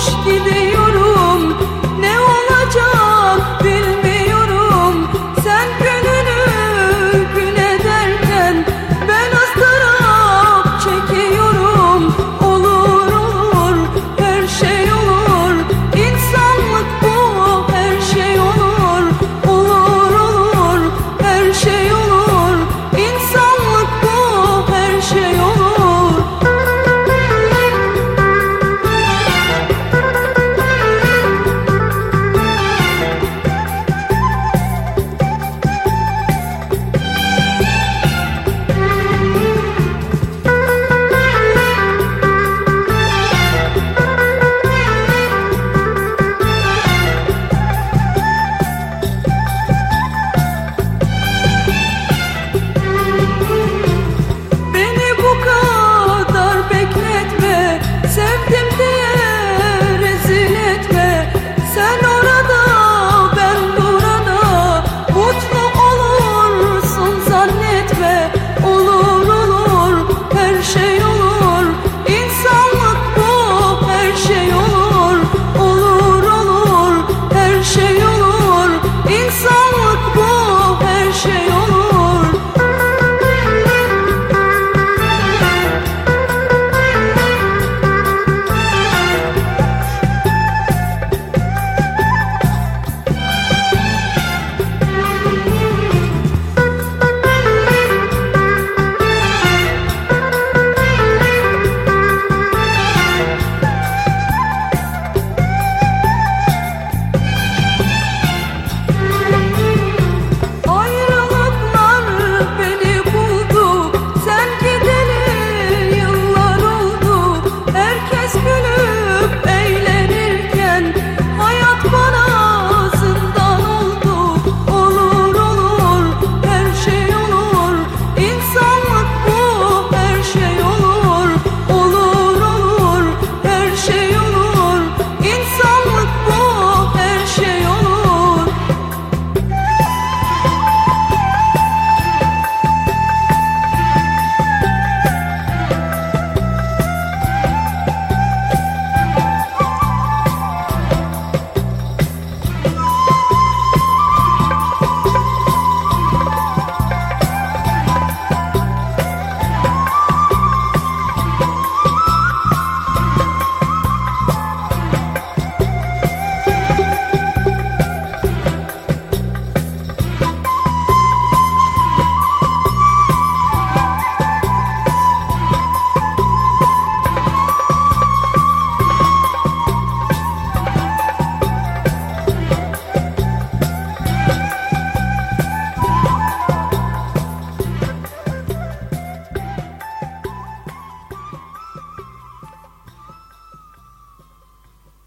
hoş diliyor.